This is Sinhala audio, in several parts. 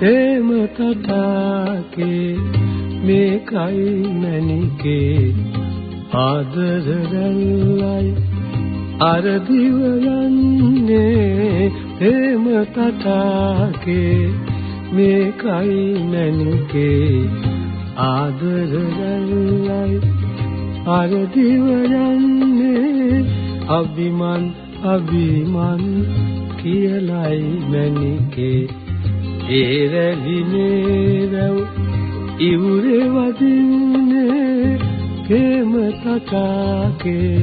හේම තටාකේ මේකයි මැනිකේ ආදර රැල්ලයි අර දිව යන්නේ හේම තටාකේ මේකයි මැනිකේ ආදර රැල්ලයි අර දිව යන්නේ අභිමන් අභිමන් කියලයි මැනිකේ ඒරලිනේ රැව් ඉවුරේ වදින්නේ කේම තටාකේ.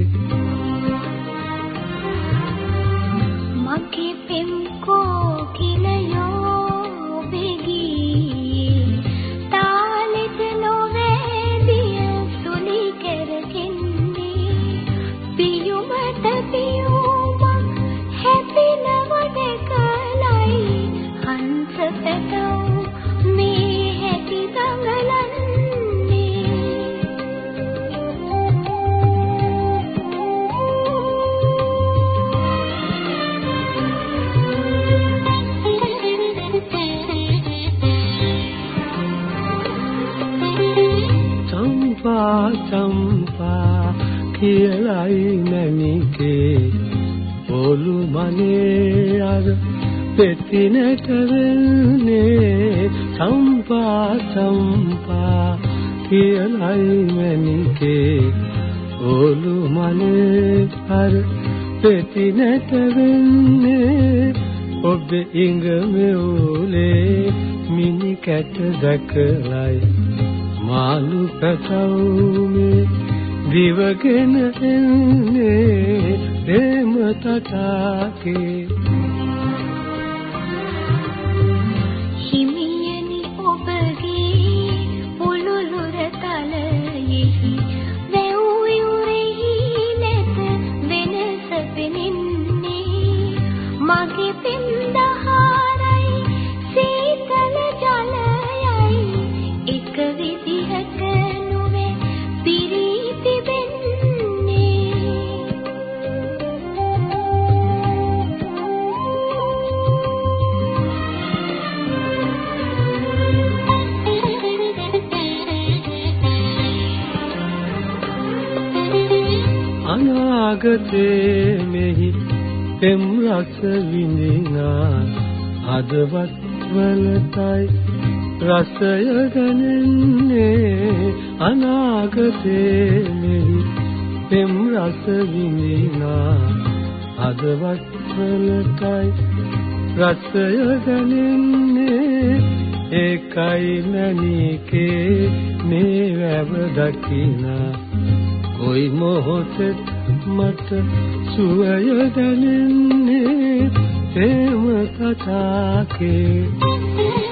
චම්පා කියලයි නැමිකේ ඔලු මනේ අර පෙතිනට වෙන්නේ චම්පා චම්පා කියලයි නැමිකේ ඔලු මනේ අර පෙතිනට වෙන්නේ ඔබ ඉඟමේ ඕලේ මිනි කැට දැකලයි මාළු පැටවුනේ දිවගෙන එන්නේ ප්‍රේම තටාකේ අනාගතේ මෙහි පෙම් රස විඳිනා හදවත් වලටයි රසය දැනෙන්නේ අනාගතේ මෙහි පෙම් රස විඳිනා හදවත් වලටයි රසය දැනෙන්නේ ඒකයි මැනිකේ මේ වැව දකිනා කොයි මොහොතෙත් මට සුවය දැනෙන්නේ ප්‍රේම කතාකේ.